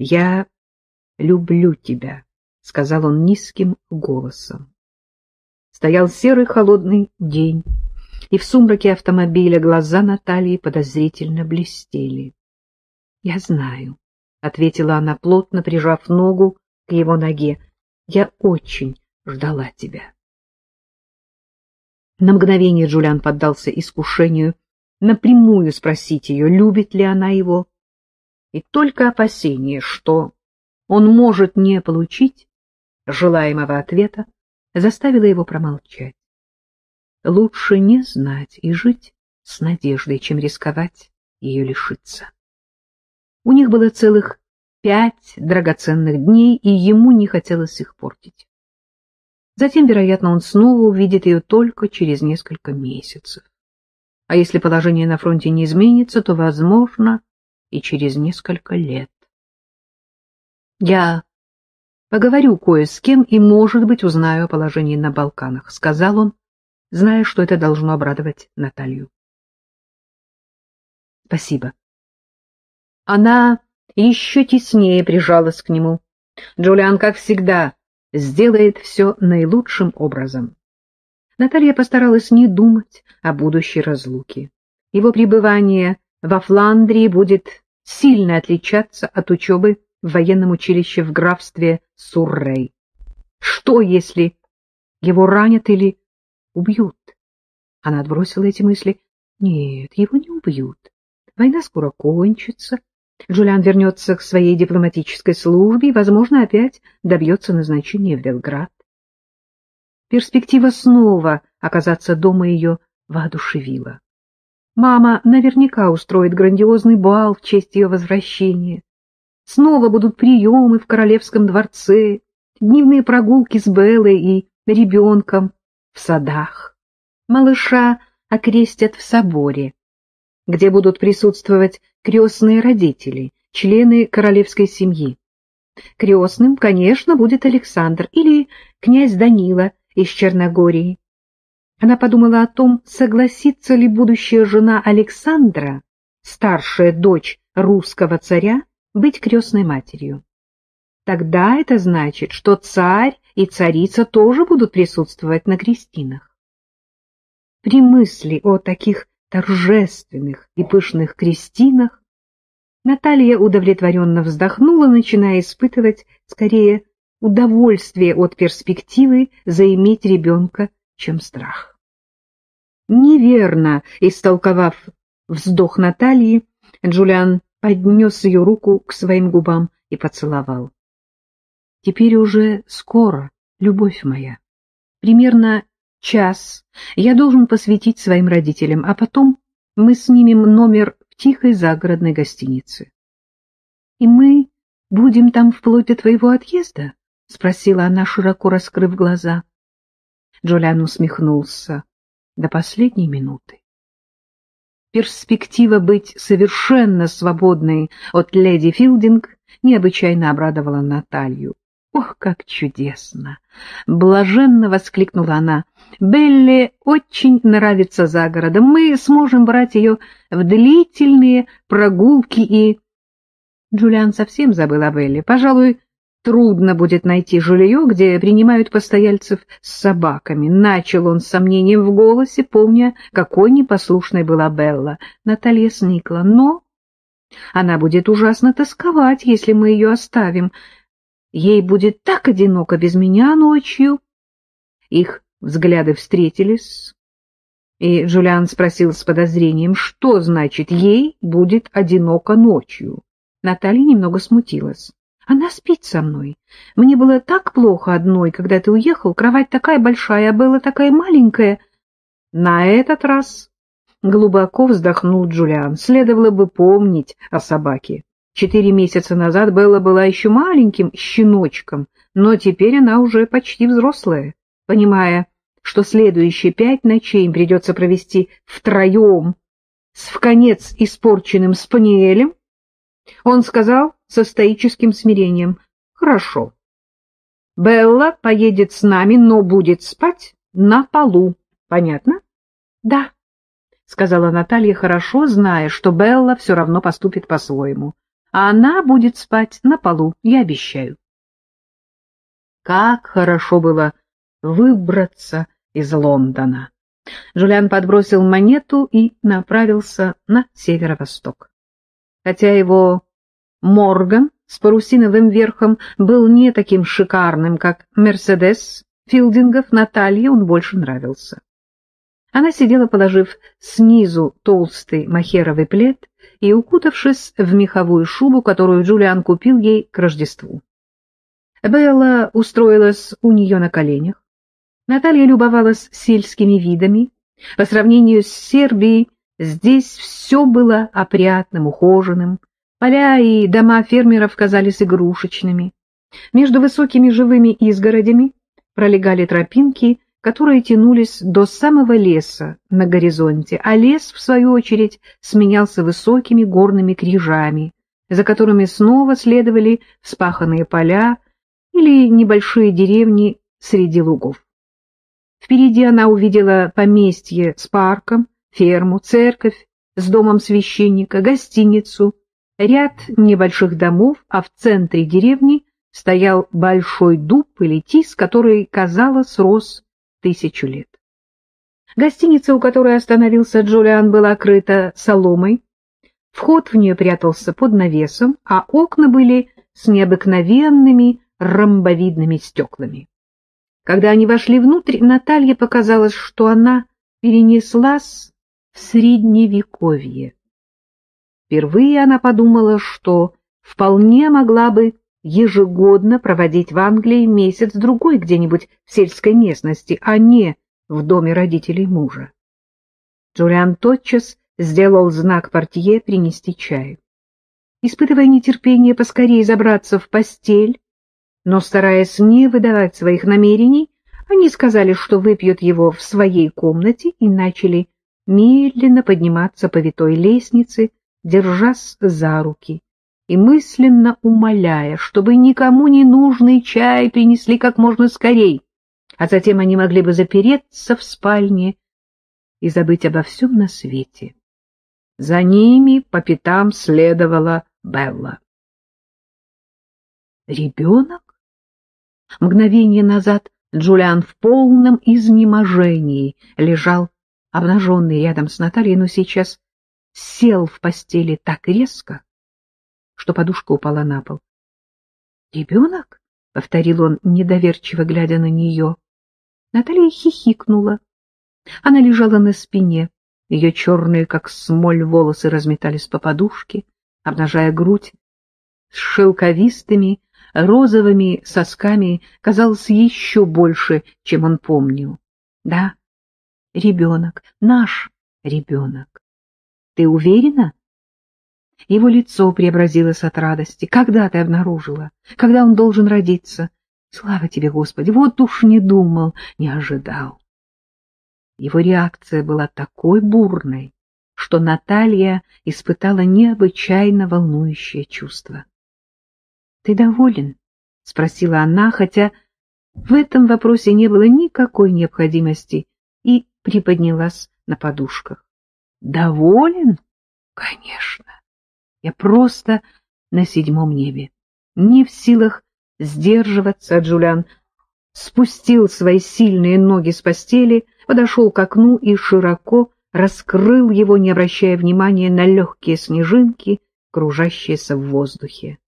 Я люблю тебя, — сказал он низким голосом. Стоял серый холодный день, и в сумраке автомобиля глаза Натальи подозрительно блестели. — Я знаю, — ответила она, плотно прижав ногу к его ноге. — Я очень ждала тебя. На мгновение Джулиан поддался искушению напрямую спросить ее, любит ли она его. И только опасение, что он может не получить желаемого ответа, заставило его промолчать. Лучше не знать и жить с надеждой, чем рисковать ее лишиться. У них было целых пять драгоценных дней, и ему не хотелось их портить. Затем, вероятно, он снова увидит ее только через несколько месяцев. А если положение на фронте не изменится, то, возможно, и через несколько лет. Я поговорю кое с кем и, может быть, узнаю о положении на Балканах, — сказал он, зная, что это должно обрадовать Наталью. Спасибо. Она еще теснее прижалась к нему. Джулиан, как всегда, сделает все наилучшим образом. Наталья постаралась не думать о будущей разлуке. Его пребывание во Фландрии будет сильно отличаться от учебы в военном училище в графстве Суррей. Что, если его ранят или убьют? Она отбросила эти мысли. Нет, его не убьют. Война скоро кончится. Джулиан вернется к своей дипломатической службе и, возможно, опять добьется назначения в Белград. Перспектива снова оказаться дома ее воодушевила. Мама наверняка устроит грандиозный бал в честь ее возвращения. Снова будут приемы в королевском дворце, дневные прогулки с Беллой и ребенком в садах. Малыша окрестят в соборе, где будут присутствовать крестные родители, члены королевской семьи. Крестным, конечно, будет Александр или князь Данила из Черногории. Она подумала о том, согласится ли будущая жена Александра, старшая дочь русского царя, быть крестной матерью. Тогда это значит, что царь и царица тоже будут присутствовать на крестинах. При мысли о таких торжественных и пышных крестинах Наталья удовлетворенно вздохнула, начиная испытывать скорее удовольствие от перспективы заиметь ребенка, чем страх. Неверно истолковав вздох Натальи, Джулиан поднес ее руку к своим губам и поцеловал. — Теперь уже скоро, любовь моя. Примерно час я должен посвятить своим родителям, а потом мы снимем номер в тихой загородной гостинице. — И мы будем там вплоть до твоего отъезда? — спросила она, широко раскрыв глаза. Джулиан усмехнулся до последней минуты. Перспектива быть совершенно свободной от леди Филдинг необычайно обрадовала Наталью. «Ох, как чудесно!» — блаженно воскликнула она. «Белле очень нравится за городом. Мы сможем брать ее в длительные прогулки и...» Джулиан совсем забыл о Белле. Пожалуй, трудно будет найти жилье, где принимают постояльцев с собаками. Начал он с сомнением в голосе, помня, какой непослушной была Белла. Наталья сникла. Но она будет ужасно тосковать, если мы ее оставим. Ей будет так одиноко без меня ночью. Их взгляды встретились, и Джулиан спросил с подозрением, что значит «ей будет одиноко ночью». Наталья немного смутилась. Она спит со мной. Мне было так плохо одной, когда ты уехал. Кровать такая большая, а была такая маленькая. На этот раз глубоко вздохнул Джулиан. Следовало бы помнить о собаке. Четыре месяца назад Белла была еще маленьким щеночком, но теперь она уже почти взрослая, понимая, что следующие пять ночей им придется провести втроем с вконец испорченным спаниелем. Он сказал, со стоическим смирением. «Хорошо. Белла поедет с нами, но будет спать на полу. Понятно?» «Да», — сказала Наталья, хорошо зная, что Белла все равно поступит по-своему. а она будет спать на полу, я обещаю. Как хорошо было выбраться из Лондона. Джулиан подбросил монету и направился на северо-восток. Хотя его Морган с парусиновым верхом был не таким шикарным, как Мерседес Филдингов, Наталье он больше нравился. Она сидела, положив снизу толстый махеровый плед и укутавшись в меховую шубу, которую Джулиан купил ей к Рождеству. Белла устроилась у нее на коленях. Наталья любовалась сельскими видами. По сравнению с Сербией, здесь все было опрятным, ухоженным. Поля и дома фермеров казались игрушечными. Между высокими живыми изгородями пролегали тропинки, которые тянулись до самого леса на горизонте, а лес, в свою очередь, сменялся высокими горными крижами, за которыми снова следовали вспаханные поля или небольшие деревни среди лугов. Впереди она увидела поместье с парком, ферму, церковь с домом священника, гостиницу, ряд небольших домов, а в центре деревни стоял большой дуб или тис, который, казалось, рос тысячу лет. Гостиница, у которой остановился Джулиан, была крыта соломой, вход в нее прятался под навесом, а окна были с необыкновенными ромбовидными стеклами. Когда они вошли внутрь, Наталье показалось, что она перенеслась Средневековье. Впервые она подумала, что вполне могла бы ежегодно проводить в Англии месяц-другой где-нибудь в сельской местности, а не в доме родителей мужа. Джулиан тотчас сделал знак портье принести чай. Испытывая нетерпение поскорее забраться в постель, но стараясь не выдавать своих намерений, они сказали, что выпьют его в своей комнате и начали медленно подниматься по витой лестнице, держась за руки и мысленно умоляя, чтобы никому не нужный чай принесли как можно скорей, а затем они могли бы запереться в спальне и забыть обо всем на свете. За ними по пятам следовала Белла. «Ребенок?» Мгновение назад Джулиан в полном изнеможении лежал обнаженный рядом с Натальей, но сейчас сел в постели так резко, что подушка упала на пол. «Ребенок?» — повторил он, недоверчиво глядя на нее. Наталья хихикнула. Она лежала на спине, ее черные, как смоль, волосы разметались по подушке, обнажая грудь с шелковистыми, розовыми сосками казалось еще больше, чем он помнил. Да, ребенок, наш ребенок. Ты уверена? Его лицо преобразилось от радости. Когда ты обнаружила? Когда он должен родиться? Слава тебе, Господи! Вот уж не думал, не ожидал. Его реакция была такой бурной, что Наталья испытала необычайно волнующее чувство. — Ты доволен? — спросила она, хотя в этом вопросе не было никакой необходимости, приподнялась на подушках. — Доволен? — Конечно. Я просто на седьмом небе. Не в силах сдерживаться, Джулиан спустил свои сильные ноги с постели, подошел к окну и широко раскрыл его, не обращая внимания на легкие снежинки, кружащиеся в воздухе.